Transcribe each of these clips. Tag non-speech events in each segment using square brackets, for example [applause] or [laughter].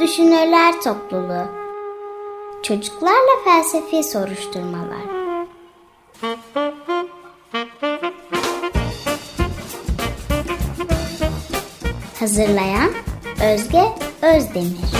Düşünürler Topluluğu Çocuklarla Felsefi Soruşturmalar Hazırlayan Özge Özdemir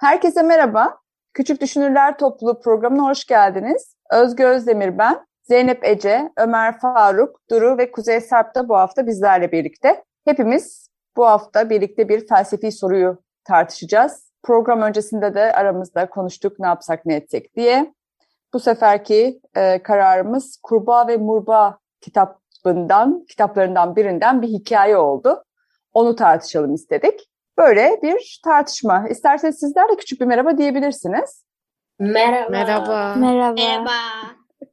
Herkese merhaba. Küçük Düşünürler Topluluğu programına hoş geldiniz. Özge Özdemir ben. Zeynep Ece, Ömer Faruk, Duru ve Kuzey Sarp da bu hafta bizlerle birlikte. Hepimiz bu hafta birlikte bir felsefi soruyu tartışacağız. Program öncesinde de aramızda konuştuk ne yapsak ne etsek diye. Bu seferki e, kararımız Kurbağa ve Murba kitabından, kitaplarından birinden bir hikaye oldu. Onu tartışalım istedik. Böyle bir tartışma. İsterseniz sizler de küçük bir merhaba diyebilirsiniz. Merhaba. Merhaba. Merhaba. Merhaba.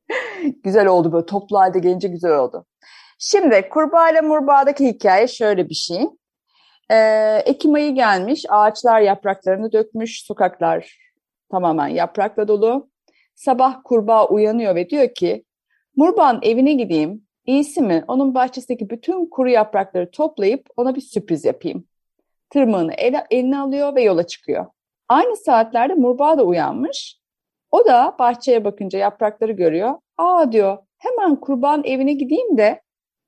[laughs] güzel oldu böyle toplu halde gelince güzel oldu. Şimdi kurbağa ile murbağadaki hikaye şöyle bir şey. Ee, Ekim ayı gelmiş, ağaçlar yapraklarını dökmüş, sokaklar tamamen yaprakla dolu. Sabah kurbağa uyanıyor ve diyor ki, Murbağın evine gideyim, iyisi mi onun bahçesindeki bütün kuru yaprakları toplayıp ona bir sürpriz yapayım. Tırmığını el, eline alıyor ve yola çıkıyor. Aynı saatlerde Murbağ da uyanmış. O da bahçeye bakınca yaprakları görüyor. Aa diyor hemen kurban evine gideyim de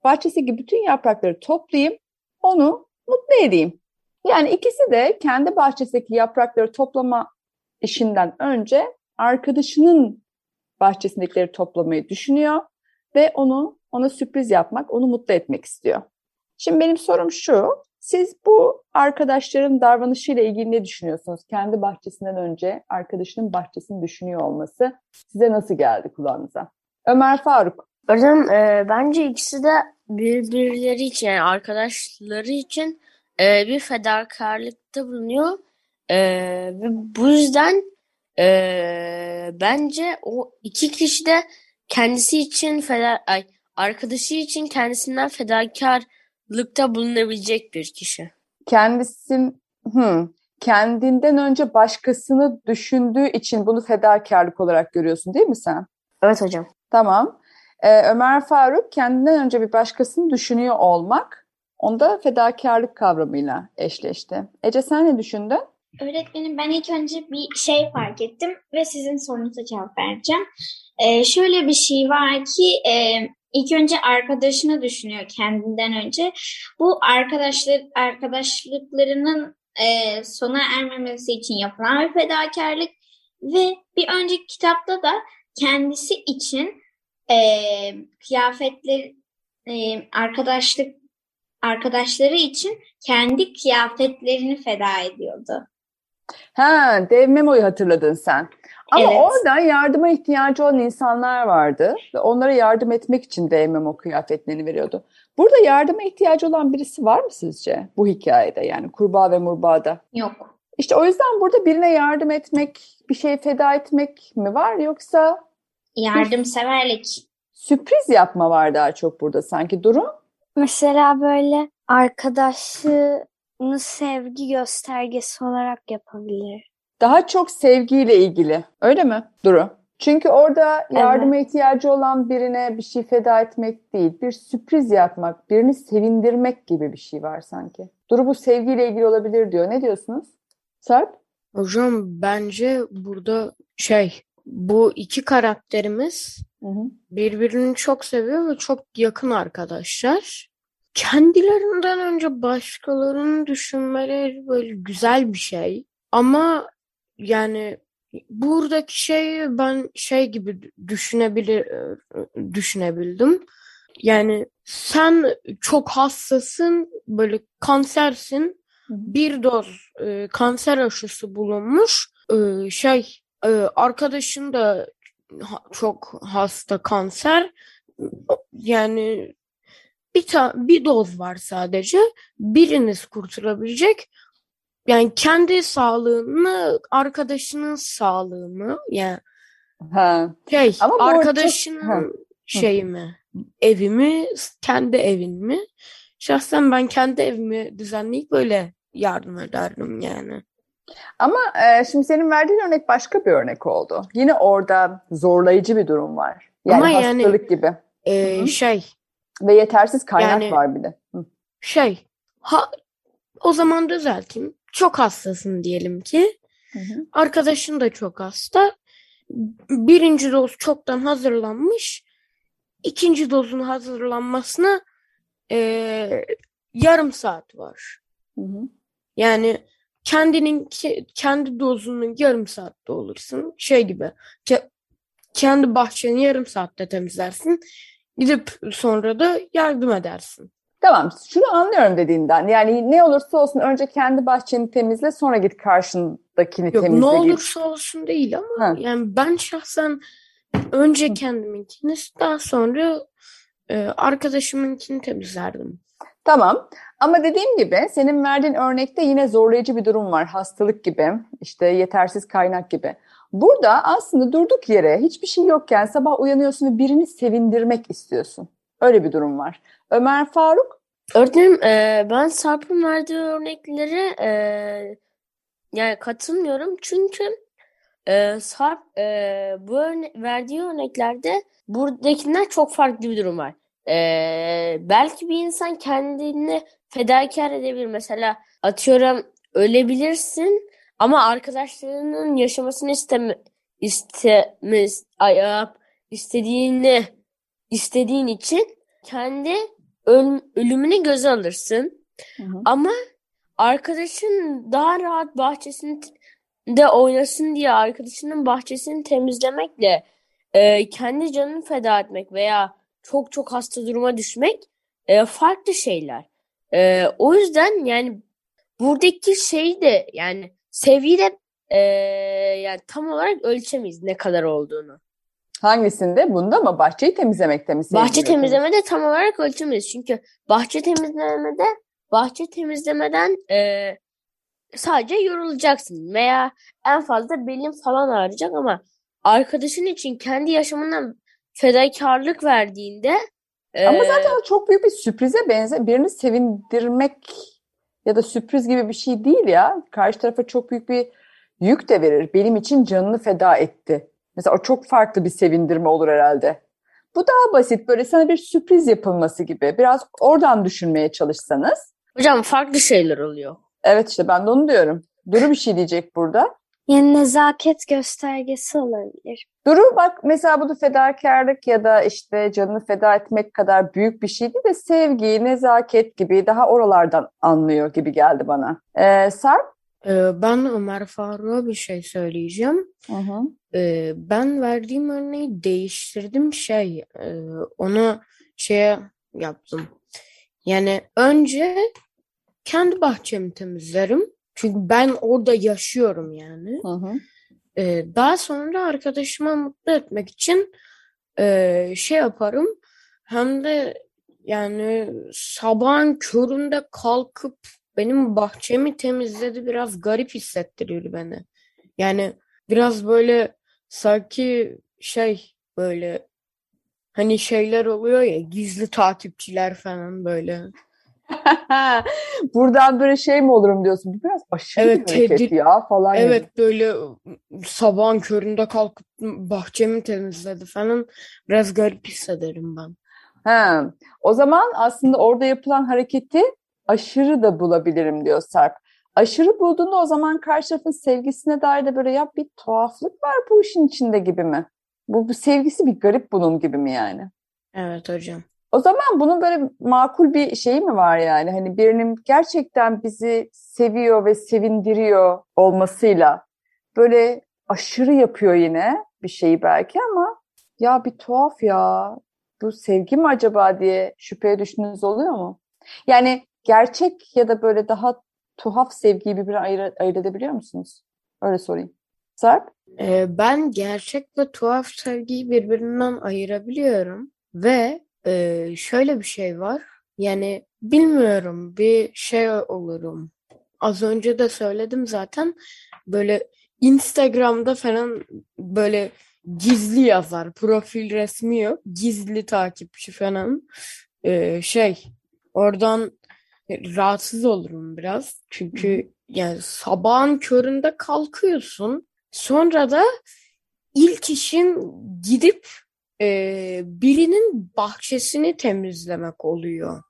bahçesindeki bütün yaprakları toplayayım onu mutlu edeyim. Yani ikisi de kendi bahçesindeki yaprakları toplama işinden önce arkadaşının bahçesindekileri toplamayı düşünüyor ve onu ona sürpriz yapmak, onu mutlu etmek istiyor. Şimdi benim sorum şu, siz bu arkadaşların davranışıyla ilgili ne düşünüyorsunuz? Kendi bahçesinden önce arkadaşının bahçesini düşünüyor olması size nasıl geldi kulağınıza? Ömer Faruk. Hocam e, bence ikisi de birbirleri için yani arkadaşları için e, bir fedakarlıkta bulunuyor. E, ve bu yüzden e, bence o iki kişi de kendisi için feda ay, arkadaşı için kendisinden fedakarlıkta bulunabilecek bir kişi. Kendisin hmm, kendinden önce başkasını düşündüğü için bunu fedakarlık olarak görüyorsun değil mi sen? Evet hocam. Tamam. Ee, Ömer Faruk kendinden önce bir başkasını düşünüyor olmak onda fedakarlık kavramıyla eşleşti. Ece sen ne düşündün? Öğretmenim ben ilk önce bir şey fark ettim ve sizin sorunuza cevap vereceğim. Ee, şöyle bir şey var ki e, ilk önce arkadaşını düşünüyor kendinden önce. Bu arkadaşlık arkadaşlıklarının e, sona ermemesi için yapılan bir fedakarlık ve bir önceki kitapta da kendisi için e, kıyafetler e, arkadaşlık arkadaşları için kendi kıyafetlerini feda ediyordu. Ha, Dev Memo'yu hatırladın sen. Ama Evet. orada yardıma ihtiyacı olan insanlar vardı ve onlara yardım etmek için Dev Memo kıyafetlerini veriyordu. Burada yardıma ihtiyacı olan birisi var mı sizce bu hikayede yani kurbağa ve murbağada? Yok. İşte o yüzden burada birine yardım etmek, bir şey feda etmek mi var yoksa Yardımseverlik. sürpriz yapma var daha çok burada sanki durum? Mesela böyle arkadaşlığını sevgi göstergesi olarak yapabilir. Daha çok sevgiyle ilgili öyle mi Duru? Çünkü orada yardıma ihtiyacı olan birine bir şey feda etmek değil, bir sürpriz yapmak, birini sevindirmek gibi bir şey var sanki. Duru bu sevgiyle ilgili olabilir diyor. Ne diyorsunuz? Sarp? Hocam bence burada şey bu iki karakterimiz Hı hı. birbirini çok seviyor ve çok yakın arkadaşlar. Kendilerinden önce başkalarını düşünmeleri böyle güzel bir şey. Ama yani buradaki şeyi ben şey gibi düşünebilir düşünebildim. Yani sen çok hassasın, böyle kansersin. Bir doz e, kanser aşısı bulunmuş. E, şey e, arkadaşın da ha- çok hasta kanser. Yani bir ta bir doz var sadece. Biriniz kurtulabilecek. Yani kendi sağlığını, arkadaşının sağlığını yani Ha. şey Ama arkadaşının Ha. şeyi mi? Evi mi? Kendi evin mi? Şahsen ben kendi evimi düzenleyip böyle yardım ederdim yani. Ama e, şimdi senin verdiğin örnek başka bir örnek oldu. Yine orada zorlayıcı bir durum var. Yani Ama yani- hastalık gibi. Ee, Hı hı. şey Ve yetersiz kaynak Yani- var bir de. Hı. Şey, ha, o zaman düzelteyim. Çok hastasın diyelim ki. Hı hı. Arkadaşın da çok hasta. Birinci doz çoktan hazırlanmış. İkinci dozun hazırlanmasına eee, yarım saat var. Hı hı. Yani kendinin ke- kendi dozunun yarım saatte olursun. Şey gibi. ke- kendi bahçeni yarım saatte temizlersin. Gidip sonra da yardım edersin. Tamam, şunu anlıyorum dediğinden. Yani ne olursa olsun önce kendi bahçeni temizle, sonra git karşındakini Yok temizle. ne olursa olsun değil ama Ha. yani ben şahsen önce kendiminkini daha sonra e, arkadaşımınkini temizlerdim. Tamam. Ama dediğim gibi senin verdiğin örnekte yine zorlayıcı bir durum var. Hastalık gibi, işte yetersiz kaynak gibi. Burada aslında durduk yere hiçbir şey yokken sabah uyanıyorsun ve birini sevindirmek istiyorsun. Öyle bir durum var. Ömer Faruk? Öğretmenim e, ben Sarp'ın verdiği örneklere e, yani katılmıyorum çünkü e, Sarp e, bu örne verdiği örneklerde buradakinden çok farklı bir durum var. E, belki bir insan kendini fedakar edebilir. Mesela atıyorum ölebilirsin ama arkadaşlarının yaşamasını isteme, istemez, ay, aa, istediğini istediğin için kendi öl- ölümünü göze alırsın. Ama arkadaşın daha rahat bahçesinde oynasın diye arkadaşının bahçesini temizlemekle e, kendi canını feda etmek veya çok çok hasta duruma düşmek e, farklı şeyler. E, o yüzden yani buradaki şey de yani seviyi de e, yani tam olarak ölçemeyiz ne kadar olduğunu. Hangisinde? Bunda mı? Bahçeyi temizlemekte mi? Bahçe temizlemede tam olarak ölçemeyiz. Çünkü bahçe temizlemede bahçe temizlemeden e, sadece yorulacaksın veya en fazla belin falan ağrıyacak ama arkadaşın için kendi yaşamından fedakarlık verdiğinde e, Ama zaten o çok büyük bir sürprize benzer. Birini sevindirmek ya da sürpriz gibi bir şey değil ya. Karşı tarafa çok büyük bir yük de verir. Benim için canını feda etti. Mesela o çok farklı bir sevindirme olur herhalde. Bu daha basit böyle sana bir sürpriz yapılması gibi. Biraz oradan düşünmeye çalışsanız. hocam farklı şeyler oluyor. Evet işte ben de onu diyorum. Duru bir şey diyecek burada. Yani nezaket göstergesi olabilir. Duru bak mesela bu da fedakarlık ya da işte canını feda etmek kadar büyük bir şey değil de sevgi, nezaket gibi daha oralardan anlıyor gibi geldi bana. Ee, Sarp? E, ben Ömer Faruk'a bir şey söyleyeceğim. Hı hı. E, ben verdiğim örneği değiştirdim şey e, onu şeye yaptım. Yani önce kendi bahçemi temizlerim. Çünkü ben orada yaşıyorum yani. Hı hı. Ee, daha sonra arkadaşıma mutlu etmek için e, şey yaparım. Hem de yani sabahın köründe kalkıp benim bahçemi temizledi biraz garip hissettiriyor beni. Yani biraz böyle sanki şey böyle hani şeyler oluyor ya gizli takipçiler falan böyle. [laughs] Buradan böyle şey mi olurum diyorsun? Biraz aşırı Evet, bir hareket tedir- ya falan gibi. Evet böyle sabahın köründe kalkıp bahçemi temizledi falan biraz garip hissederim ben. Ha, o zaman aslında orada yapılan hareketi aşırı da bulabilirim diyor Sarp. Aşırı bulduğunda o zaman karşı tarafın sevgisine dair de böyle ya bir tuhaflık var bu işin içinde gibi mi? Bu, bu sevgisi bir garip bunun gibi mi yani? Evet hocam. O zaman bunun böyle makul bir şeyi mi var yani? Hani birinin gerçekten bizi seviyor ve sevindiriyor olmasıyla böyle aşırı yapıyor yine bir şeyi belki ama ya bir tuhaf ya bu sevgi mi acaba diye şüpheye düştüğünüz oluyor mu? Yani gerçek ya da böyle daha tuhaf sevgiyi birbirine ayırt, ayırt edebiliyor musunuz? Öyle sorayım. Sarp? Ee, ben gerçek ve tuhaf sevgiyi birbirinden ayırabiliyorum ve e, şöyle bir şey var. Yani bilmiyorum bir şey olurum. Az önce de söyledim zaten böyle Instagram'da falan böyle gizli yazar. Profil resmi yok. Gizli takipçi falan. Ee, şey oradan rahatsız olurum biraz. Çünkü yani sabahın köründe kalkıyorsun. Sonra da ilk işin gidip e, birinin bahçesini temizlemek oluyor.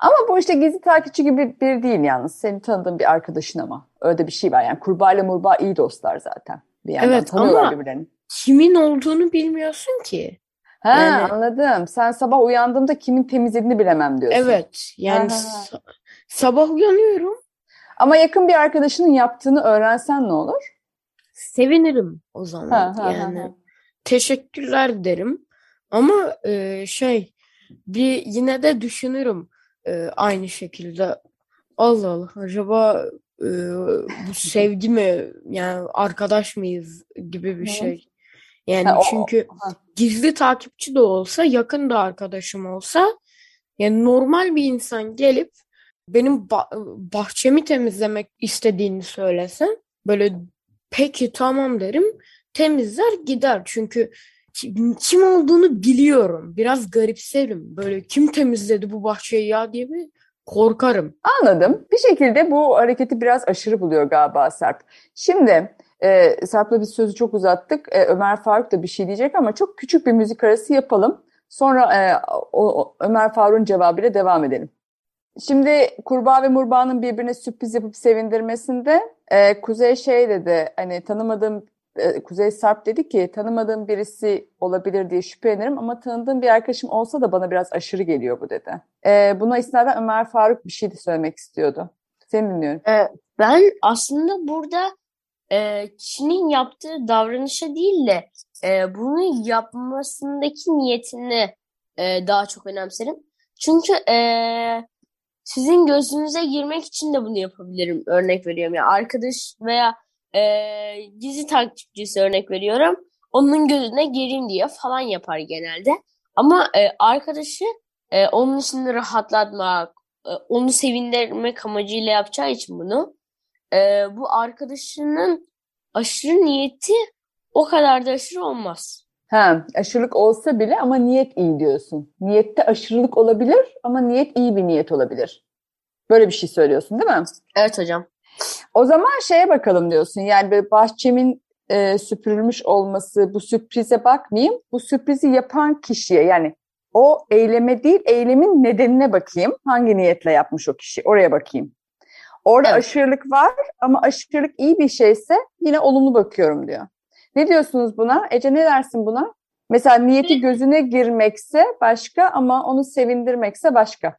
Ama bu işte gizli takipçi gibi bir değil yalnız. Senin tanıdığın bir arkadaşın ama. Öyle bir şey var yani. Kurbağa ile murbağa iyi dostlar zaten. Bir yandan Evet, tanıyorlar ama- birbirlerini. Kimin olduğunu bilmiyorsun ki. Ha Yani- anladım. Sen sabah uyandığımda kimin temizlediğini bilemem diyorsun. Evet, yani Ha. sabah uyanıyorum, Ama yakın bir arkadaşının yaptığını öğrensen ne olur? sevinirim o zaman. Ha, ha, Yani ha. teşekkürler derim. Ama e, şey bir yine de düşünürüm e, aynı şekilde. Allah Allah acaba e, bu [laughs] sevgi mi yani arkadaş mıyız gibi bir şey. Yani Ha, o- çünkü ha. gizli takipçi de olsa yakın da arkadaşım olsa yani normal bir insan gelip benim ba- bahçemi temizlemek istediğini söylesen böyle peki tamam derim temizler gider çünkü kim, kim olduğunu biliyorum biraz garipserim böyle kim temizledi bu bahçeyi ya diye bir korkarım. Anladım. Bir şekilde bu hareketi biraz aşırı buluyor galiba Sarp. Şimdi e, Sarp'la biz sözü çok uzattık. E, Ömer Faruk da bir şey diyecek ama çok küçük bir müzik arası yapalım. Sonra e, o, o- Ömer Faruk'un cevabıyla devam edelim. Şimdi kurbağa ve murbağanın birbirine sürpriz yapıp sevindirmesinde e, Kuzey şey dedi hani tanımadığım e, Kuzey Sarp dedi ki tanımadığım birisi olabilir diye şüphelenirim ama tanıdığım bir arkadaşım olsa da bana biraz aşırı geliyor bu dedi. E, buna istinaden Ömer Faruk bir şey de söylemek istiyordu. Seni dinliyorum. Ben aslında burada e, kişinin yaptığı davranışa değil de e, bunu yapmasındaki niyetini e, daha çok önemserim. Çünkü e, sizin gözünüze girmek için de bunu yapabilirim. Örnek veriyorum ya arkadaş veya e, gizli takipçisi örnek veriyorum. Onun gözüne gireyim diye falan yapar genelde. Ama e, arkadaşı e, onun için rahatlatmak, e, onu sevindirmek amacıyla yapacağı için bunu e, bu arkadaşının aşırı niyeti o kadar da aşırı olmaz. Ha, aşırılık olsa bile ama niyet iyi diyorsun. Niyette aşırılık olabilir ama niyet iyi bir niyet olabilir. Böyle bir şey söylüyorsun değil mi? Evet hocam. O zaman şeye bakalım diyorsun. Yani böyle bahçemin e, süpürülmüş olması, bu sürprize bakmayayım. Bu sürprizi yapan kişiye yani o eyleme değil, eylemin nedenine bakayım. Hangi niyetle yapmış o kişi? Oraya bakayım. Orada Evet. aşırılık var ama aşırılık iyi bir şeyse yine olumlu bakıyorum diyor. Ne diyorsunuz buna? Ece ne dersin buna? Mesela niyeti gözüne girmekse başka ama onu sevindirmekse başka.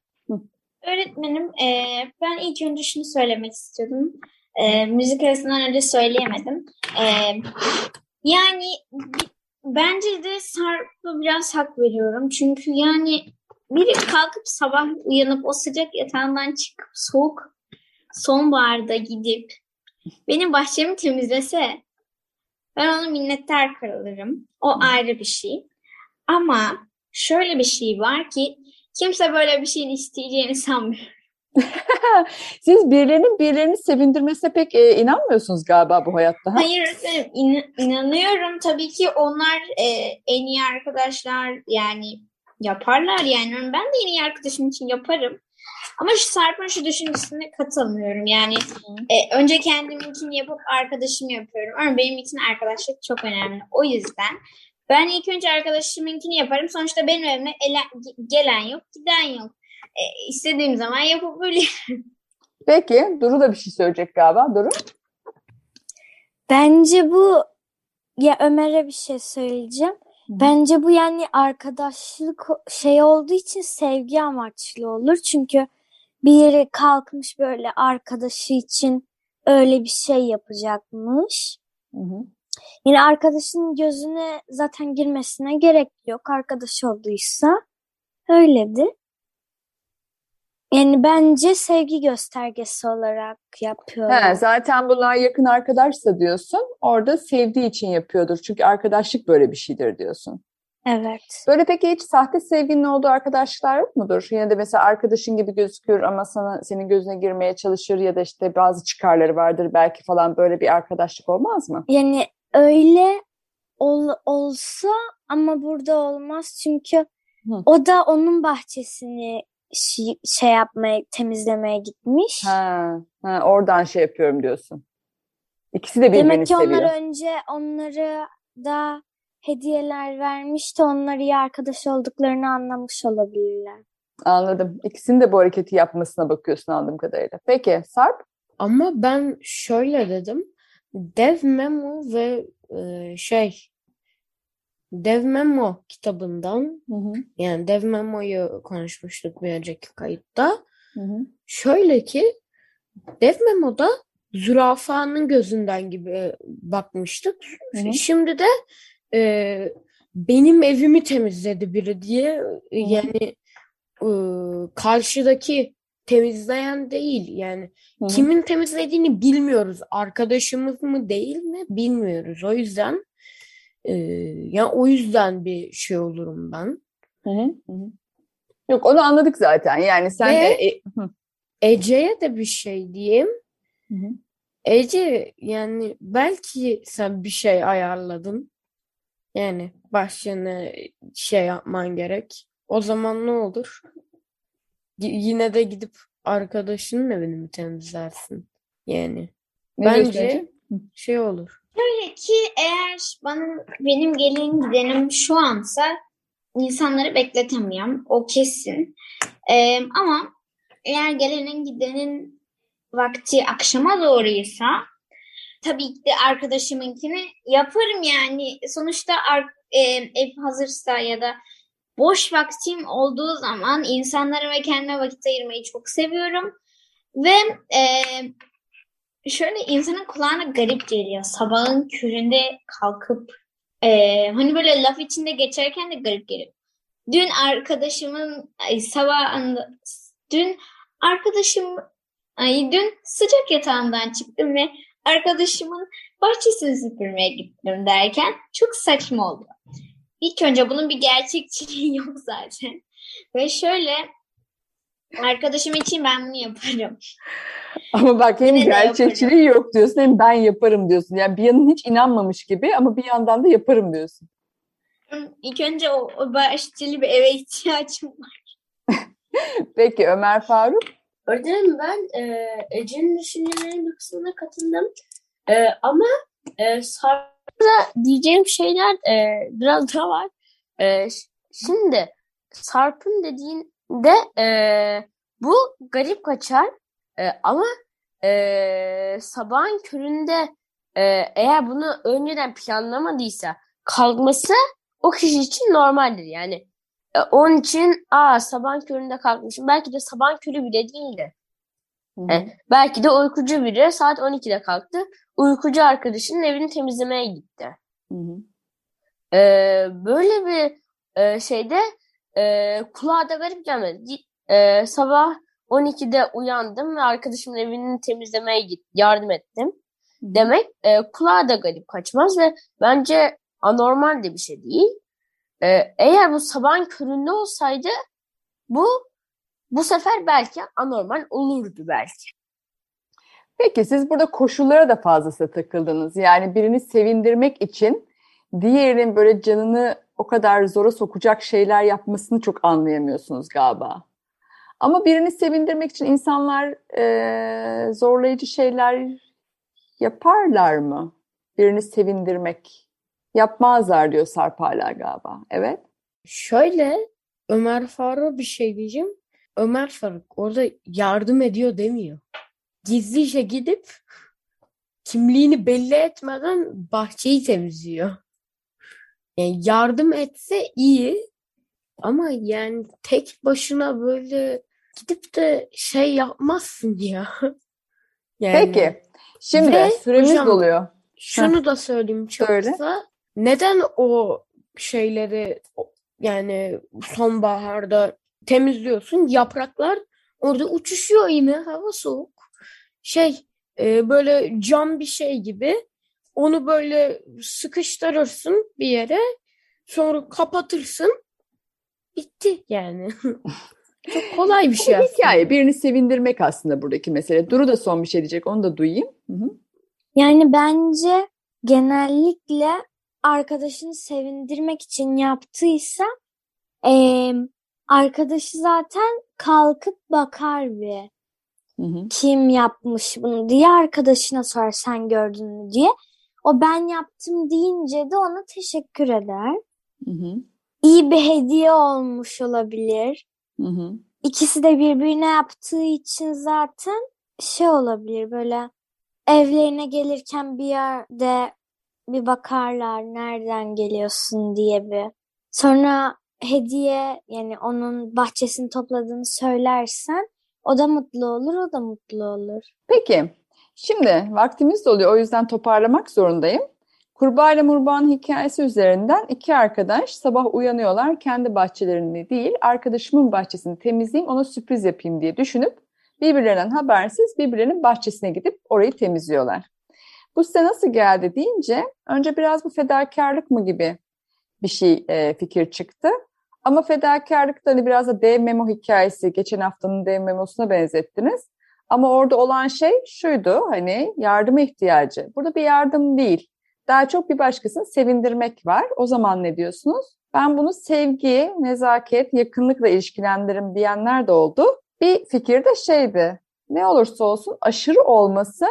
Öğretmenim, e, ben ilk önce şunu söylemek istiyordum. E, müzik arasından önce söyleyemedim. E, yani bence de Sarp'a biraz hak veriyorum. Çünkü yani biri kalkıp sabah uyanıp o sıcak yatağından çıkıp soğuk sonbaharda gidip benim bahçemi temizlese ben ona minnettar kalırım. O ayrı bir şey. Ama şöyle bir şey var ki kimse böyle bir şeyin isteyeceğini sanmıyor. [laughs] Siz birilerinin birilerini sevindirmesine pek e, inanmıyorsunuz galiba bu hayatta. Ha? Hayır öğretmenim, in- inanıyorum tabii ki onlar e, en iyi arkadaşlar yani yaparlar yani ben de en iyi arkadaşım için yaparım. Ama şu Sarp'ın şu düşüncesine katılmıyorum. Yani e, önce kendiminkini yapıp arkadaşımı yapıyorum. Ama benim için arkadaşlık çok önemli. O yüzden ben ilk önce arkadaşımınkini yaparım. Sonuçta benim evime ele- gelen yok, giden yok. E, istediğim zaman yapabilirim. [laughs] Peki Duru da bir şey söyleyecek galiba. Duru. Bence bu ya Ömer'e bir şey söyleyeceğim. Bence bu yani arkadaşlık şey olduğu için sevgi amaçlı olur. Çünkü biri kalkmış böyle arkadaşı için öyle bir şey yapacakmış. Hı hı. Yani arkadaşının gözüne zaten girmesine gerek yok. Arkadaş olduysa öyledir. Yani bence sevgi göstergesi olarak yapıyorlar. He, zaten bunlar yakın arkadaşsa diyorsun. Orada sevdiği için yapıyordur. Çünkü arkadaşlık böyle bir şeydir diyorsun. Evet. Böyle peki hiç sahte sevginin olduğu arkadaşlar yok mudur? Yine de mesela arkadaşın gibi gözükür ama sana senin gözüne girmeye çalışır ya da işte bazı çıkarları vardır belki falan böyle bir arkadaşlık olmaz mı? Yani öyle ol, olsa ama burada olmaz çünkü Hı. o da onun bahçesini şey, şey yapmaya, temizlemeye gitmiş. Ha, ha, oradan şey yapıyorum diyorsun. İkisi de birbirini Demek ki seviyor. onlar önce onları da hediyeler vermiş de onlar iyi arkadaş olduklarını anlamış olabilirler. Anladım. İkisinin de bu hareketi yapmasına bakıyorsun anladığım kadarıyla. Peki Sarp? Ama ben şöyle dedim. Dev Memo ve e, şey Dev Memo kitabından Hı hı. yani Dev Memo'yu konuşmuştuk bir önceki kayıtta. Hı hı. Şöyle ki Dev Memo'da zürafanın gözünden gibi bakmıştık. Hı hı. Şimdi de e, benim evimi temizledi biri diye e, yani e, karşıdaki temizleyen değil yani Hı hı. kimin temizlediğini bilmiyoruz. Arkadaşımız mı değil mi bilmiyoruz. O yüzden e, ya o yüzden bir şey olurum ben. Hı hı. Hı hı. Yok onu anladık zaten. Yani sen Ve- e, e. Ece'ye de bir şey diyeyim. Hı hı. Ece yani belki sen bir şey ayarladın. Yani başını şey yapman gerek. O zaman ne olur? Y- yine de gidip arkadaşının evini mi temizlersin? Yani Ne diyorsun bence Ece? şey olur. Şöyle ki eğer bana, benim gelin gidenim şu ansa insanları bekletemiyorum. O kesin. Ee, ama eğer gelenin gidenin vakti akşama doğruysa tabii ki de arkadaşımınkini yaparım yani. Sonuçta e, ev hazırsa ya da boş vaktim olduğu zaman insanlara ve kendime vakit ayırmayı çok seviyorum. Ve e, şöyle insanın kulağına garip geliyor. Sabahın köründe kalkıp e, hani böyle laf içinde geçerken de garip geliyor. Dün arkadaşımın ay, sabahında dün arkadaşım ay dün sıcak yatağından çıktım ve arkadaşımın bahçesini süpürmeye gittim derken çok saçma oldu. İlk önce bunun bir gerçekçiliği [laughs] yok zaten. Ve şöyle arkadaşım için ben bunu yaparım. Ama bak hem gerçekçiliği yok diyorsun hem ben yaparım diyorsun. Yani bir yanın hiç inanmamış gibi ama bir yandan da yaparım diyorsun. İlk önce o, o bahçeli bir eve ihtiyacım var. [laughs] Peki Ömer Faruk? Öğretmenim ben e, Ece'nin düşüncelerinin bir kısmına katıldım. E, ama e, Sarp'a diyeceğim şeyler e, biraz daha var. E, şimdi Sarp'ın dediğinde e, bu garip kaçar E, ama e, sabahın köründe e, eğer bunu önceden planlamadıysa kalkması o kişi için normaldir. Yani e, onun için aa sabahın köründe kalkmışım. Belki de sabahın körü bile değildi. Hı hı. Evet. Belki de uykucu biri saat 12'de kalktı. Uykucu arkadaşının evini temizlemeye gitti. Hı hı. Ee, böyle bir e, şeyde e, kulağa da garip gelmedi. Di- e, sabah 12'de uyandım ve arkadaşımın evini temizlemeye git, yardım ettim. Demek e, kulağa da garip kaçmaz ve bence anormal de bir şey değil. E, eğer bu sabahın köründe olsaydı bu bu sefer belki anormal olurdu belki. Peki siz burada koşullara da fazlasıyla takıldınız. Yani birini sevindirmek için diğerinin böyle canını o kadar zora sokacak şeyler yapmasını çok anlayamıyorsunuz galiba. Ama birini sevindirmek için insanlar eee, zorlayıcı şeyler yaparlar mı? Birini sevindirmek. Yapmazlar diyor Sarp hala galiba. Evet. Şöyle Ömer Faruk'a bir şey diyeceğim. Ömer Faruk orada yardım ediyor demiyor. Gizlice gidip kimliğini belli etmeden bahçeyi temizliyor. Yani yardım etse iyi ama yani tek başına böyle gidip de şey yapmazsın ya. [laughs] Yani Peki. Şimdi Ve süremiz hocam- doluyor. şunu da söyleyeyim çok Söyle. kısa. Neden o şeyleri yani sonbaharda temizliyorsun? Yapraklar orada uçuşuyor yine. Hava soğuk. Şey e, böyle cam bir şey gibi. Onu böyle sıkıştırırsın bir yere. Sonra kapatırsın. Bitti yani. [laughs] Çok kolay bir şey aslında. hikaye. Birini sevindirmek aslında buradaki mesele. Duru da son bir şey diyecek. Onu da duyayım. Hı hı. Yani bence genellikle arkadaşını sevindirmek için yaptıysa eee, arkadaşı zaten kalkıp bakar bir Hı hı. kim yapmış bunu diye arkadaşına sorar sen gördün mü diye. O ben yaptım deyince de ona teşekkür eder. Hı hı. İyi bir hediye olmuş olabilir. Hı hı. İkisi de birbirine yaptığı için zaten şey olabilir böyle evlerine gelirken bir yerde bir bakarlar nereden geliyorsun diye bir. Sonra hediye yani onun bahçesini topladığını söylersen o da mutlu olur, o da mutlu olur. Peki, şimdi vaktimiz doluyor. O yüzden toparlamak zorundayım. Kurbağa ile Murbağa'nın hikayesi üzerinden iki arkadaş sabah uyanıyorlar. Kendi bahçelerini değil, arkadaşımın bahçesini temizleyeyim, ona sürpriz yapayım diye düşünüp birbirlerinden habersiz birbirlerinin bahçesine gidip orayı temizliyorlar. Bu size nasıl geldi deyince önce biraz bu fedakarlık mı gibi bir şey e, fikir çıktı. Ama fedakarlık da hani biraz da dev memo hikayesi, geçen haftanın dev memosuna benzettiniz. Ama orada olan şey şuydu hani yardıma ihtiyacı. Burada bir yardım değil. Daha çok bir başkasını sevindirmek var. O zaman ne diyorsunuz? Ben bunu sevgi, nezaket, yakınlıkla ilişkilendiririm diyenler de oldu. Bir fikir de şeydi. Ne olursa olsun aşırı olması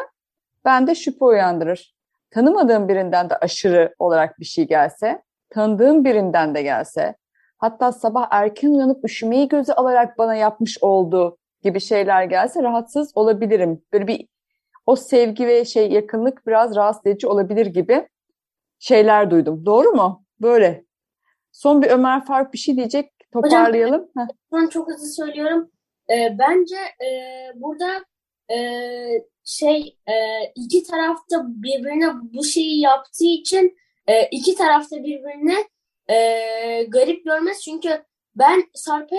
bende şüphe uyandırır. Tanımadığım birinden de aşırı olarak bir şey gelse, tanıdığım birinden de gelse, hatta sabah erken uyanıp üşümeyi göze alarak bana yapmış olduğu gibi şeyler gelse rahatsız olabilirim. Böyle bir o sevgi ve şey yakınlık biraz rahatsız edici olabilir gibi şeyler duydum. Doğru mu? Böyle. Son bir Ömer Faruk bir şey diyecek. Toparlayalım. Heh. Ben çok hızlı söylüyorum. Ee, bence e, burada e, şey e, iki tarafta birbirine bu şeyi yaptığı için e, iki tarafta birbirine e, garip görmez. Çünkü ben Sarp'a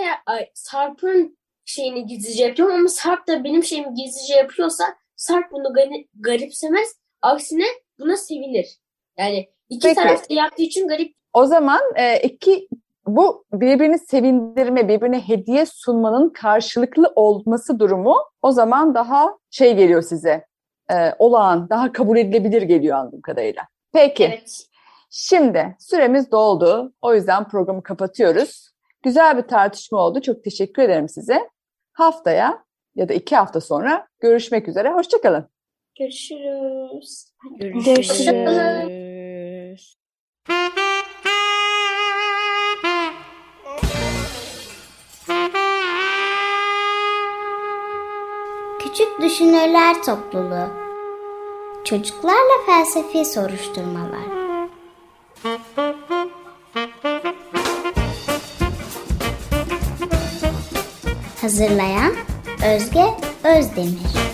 Sarp'ın şeyini gizlice yapıyorum ama Sarp da benim şeyimi gizlice yapıyorsa Sarp bunu gani- garipsemez. Aksine buna sevinir. Yani iki Peki. taraf da yaptığı için garip O zaman e, iki bu birbirini sevindirme, birbirine hediye sunmanın karşılıklı olması durumu o zaman daha şey geliyor size. E, olağan, daha kabul edilebilir geliyor anladığım kadarıyla. Peki. Evet. Şimdi süremiz doldu. O yüzden programı kapatıyoruz. Güzel bir tartışma oldu. Çok teşekkür ederim size. Haftaya ya da iki hafta sonra görüşmek üzere. Hoşçakalın. Görüşürüz. Görüşürüz. Düşünürler Topluluğu. Çocuklarla Felsefi Soruşturmalar. Hazırlayan Özge Özdemir